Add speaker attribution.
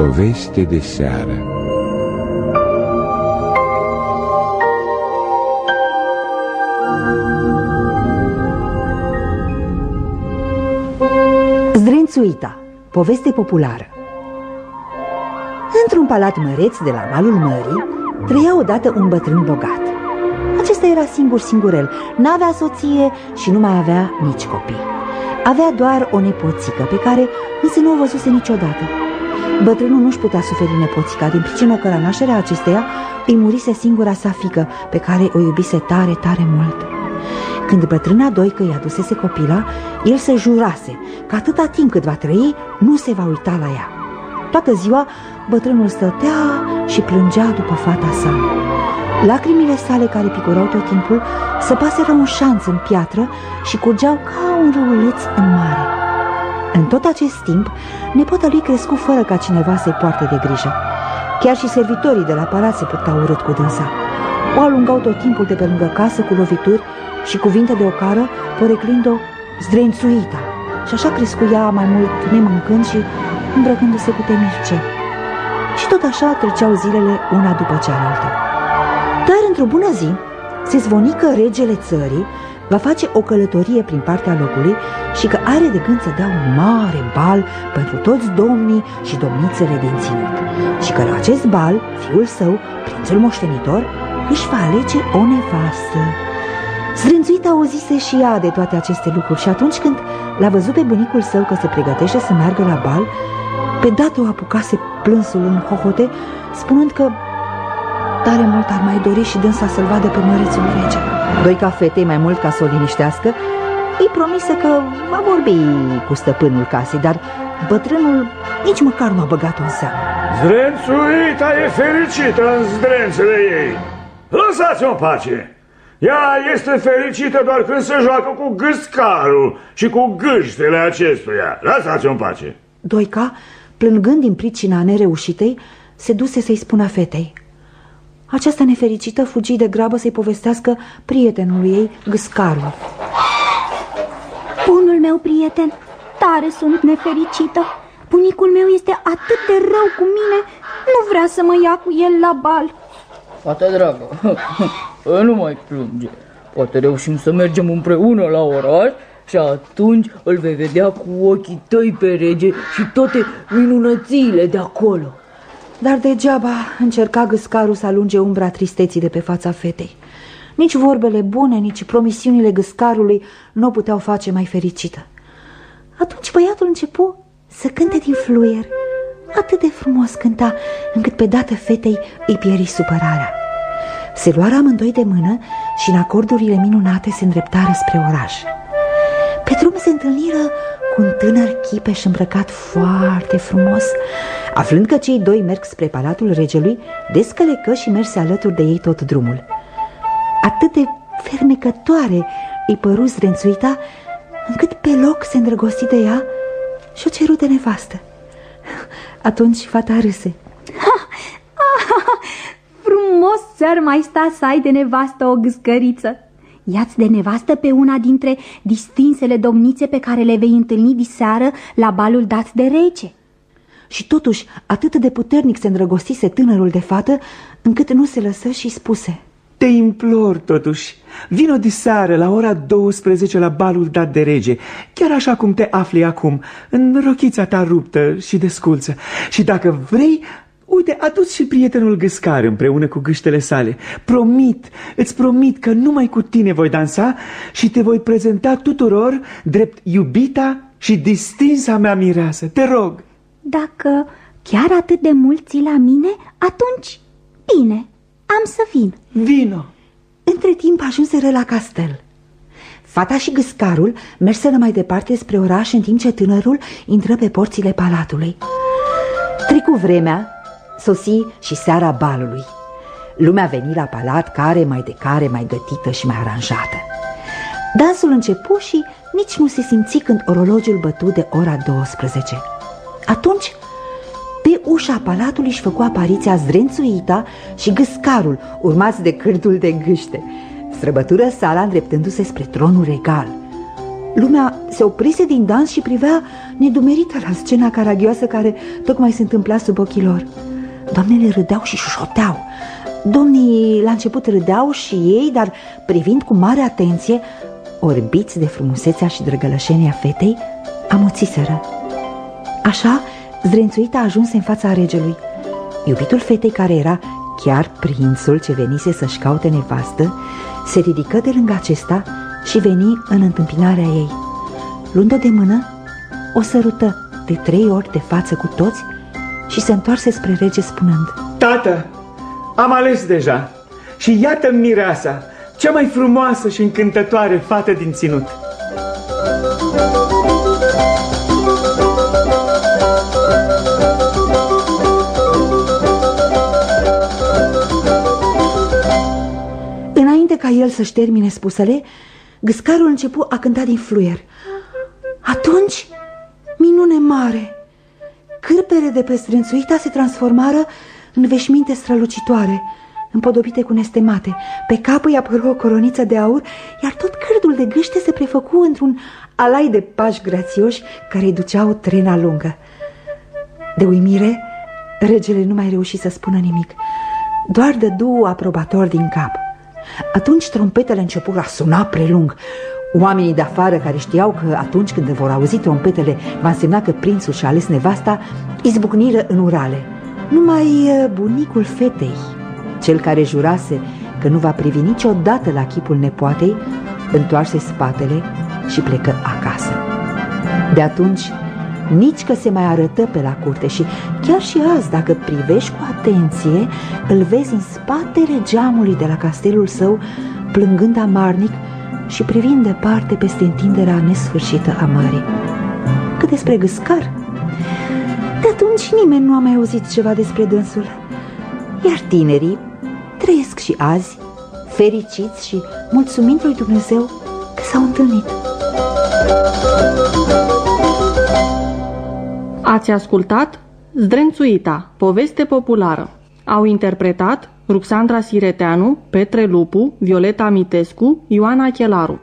Speaker 1: Poveste de seară.
Speaker 2: Zdrențuita, poveste populară. Într-un palat măreț de la malul mării trăia odată un bătrân bogat. Acesta era singur singurel, n-avea soție și nu mai avea nici copii. Avea doar o nepoțică pe care însă nu o văzuse niciodată Bătrânul nu-și putea suferi nepoțica din pricina că la nașterea acesteia îi murise singura sa fică pe care o iubise tare, tare mult când bătrâna Doică i-a dusese copila, el se jurase că atâta timp cât va trăi, nu se va uita la ea. Toată ziua, bătrânul stătea și plângea după fata sa. Lacrimile sale care picurau tot timpul săpaseră un șanț în piatră și curgeau ca un râuleț în mare. În tot acest timp, nepota lui crescu fără ca cineva să-i poarte de grijă. Chiar și servitorii de la palat se purtau urât cu dânsa. O alungau tot timpul de pe lângă casă cu lovituri și cuvinte de ocară, poreclind-o zdrențuita. Și așa crescu ea mai mult nemâncând și îmbrăcându-se cu temirce. Și tot așa treceau zilele una după cealaltă. Dar într-o bună zi se zvoni că regele țării va face o călătorie prin partea locului și că are de gând să dea un mare bal pentru toți domnii și domnițele din ținut și că la acest bal, fiul său, prințul moștenitor, își va alege o nevastă. Zrânțuit auzise și ea de toate aceste lucruri și atunci când l-a văzut pe bunicul său că se pregătește să meargă la bal, pe dată o apucase plânsul în hohote, spunând că tare mult ar mai dori și dânsa să-l vadă pe mărețul rege. Doi ca fetei, mai mult ca să o liniștească, îi promise că va vorbi cu stăpânul casei, dar bătrânul nici măcar nu a băgat-o în seamă.
Speaker 3: Zdrențuita e fericită în zdrențele ei. Lăsați-o în pace! Ea este fericită doar când se joacă cu gâscarul și cu gâștele acestuia. Lăsați-o în pace!
Speaker 2: Doica, plângând din pricina nereușitei, se duse să-i spună fetei. Această nefericită fugi de grabă să-i povestească prietenului ei, gâscarul.
Speaker 4: Bunul meu prieten, tare sunt nefericită. Bunicul meu este atât de rău cu mine, nu vrea să mă ia cu el la bal.
Speaker 5: Fata dragă, nu mai plânge. Poate reușim să mergem împreună la oraș și atunci îl vei vedea cu ochii tăi pe rege și toate minunățiile de acolo.
Speaker 2: Dar degeaba încerca gâscarul să alunge umbra tristeții de pe fața fetei. Nici vorbele bune, nici promisiunile gâscarului nu o puteau face mai fericită. Atunci băiatul începu să cânte din fluier. Atât de frumos cânta, încât pe dată fetei îi pieri supărarea. Se luară amândoi de mână și în acordurile minunate se îndreptară spre oraș. Pe drum se întâlniră cu un tânăr chipeș îmbrăcat foarte frumos. Aflând că cei doi merg spre palatul regelui, descălecă și merse alături de ei tot drumul. Atât de fermecătoare îi păru zdrențuita, încât pe loc se îndrăgosti de ea și o ceru de nevastă. Atunci fata râse.
Speaker 4: Ha, ah, frumos ți-ar mai sta să ai de nevastă o gâscăriță. Iați de nevastă pe una dintre distinsele domnițe pe care le vei întâlni diseară la balul dat de rege.
Speaker 2: Și totuși atât de puternic se îndrăgostise tânărul de fată, încât nu se lăsă și spuse...
Speaker 6: Te implor, totuși, vino de seară la ora 12 la balul dat de rege, chiar așa cum te afli acum, în rochița ta ruptă și desculță. Și dacă vrei, uite, aduți și prietenul gâscar împreună cu gâștele sale. Promit, îți promit că numai cu tine voi dansa și te voi prezenta tuturor drept iubita și distinsa mea mireasă. Te rog!
Speaker 4: Dacă chiar atât de mult ții la mine, atunci bine, am să vin.
Speaker 6: Vino!
Speaker 2: Între timp ajunseră la castel. Fata și gâscarul merseră mai departe spre oraș în timp ce tânărul intră pe porțile palatului. Tricu vremea, sosi și seara balului. Lumea veni la palat care mai de care mai gătită și mai aranjată. Dansul începu și nici nu se simți când orologiul bătu de ora 12. Atunci, pe ușa palatului își făcu apariția zdrențuita și gâscarul, urmați de cârtul de gâște. Străbătură sala îndreptându-se spre tronul regal. Lumea se oprise din dans și privea nedumerită la scena caragioasă care tocmai se întâmpla sub ochii lor. Doamnele râdeau și șușoteau. Domnii la început râdeau și ei, dar privind cu mare atenție, orbiți de frumusețea și drăgălășenia fetei, amuțiseră. Așa, zdrențuita ajunse în fața regelui. Iubitul fetei, care era chiar prințul ce venise să-și caute nevastă, se ridică de lângă acesta și veni în întâmpinarea ei. Luând-o de mână, o sărută de trei ori de față cu toți și se întoarse spre rege spunând
Speaker 6: Tată, am ales deja și iată mireasa, cea mai frumoasă și încântătoare fată din ținut.
Speaker 2: Înainte ca el să-și termine spusele, gâscarul începu a cânta din fluier. Atunci, minune mare! Cârpele de pe strânțuita se transformară în veșminte strălucitoare, împodobite cu nestemate. Pe cap îi apăru o coroniță de aur, iar tot cârdul de gâște se prefăcu într-un alai de pași grațioși care îi duceau trena lungă. De uimire, regele nu mai reuși să spună nimic, doar dădu aprobator din cap. Atunci trompetele începu a suna prelung. Oamenii de afară care știau că atunci când vor auzi trompetele va însemna că prințul și-a ales nevasta, izbucniră în urale. Numai uh, bunicul fetei, cel care jurase că nu va privi niciodată la chipul nepoatei, întoarse spatele și plecă acasă. De atunci, nici că se mai arătă pe la curte și chiar și azi, dacă privești cu atenție, îl vezi în spatele geamului de la castelul său, plângând amarnic și privind departe peste întinderea nesfârșită a mării. Cât despre gâscar, de atunci nimeni nu a mai auzit ceva despre dânsul, iar tinerii trăiesc și azi, fericiți și mulțumind lui Dumnezeu că s-au întâlnit.
Speaker 7: Ați ascultat Zdrențuita, poveste populară. Au interpretat Ruxandra Sireteanu, Petre Lupu, Violeta Mitescu, Ioana Chelaru.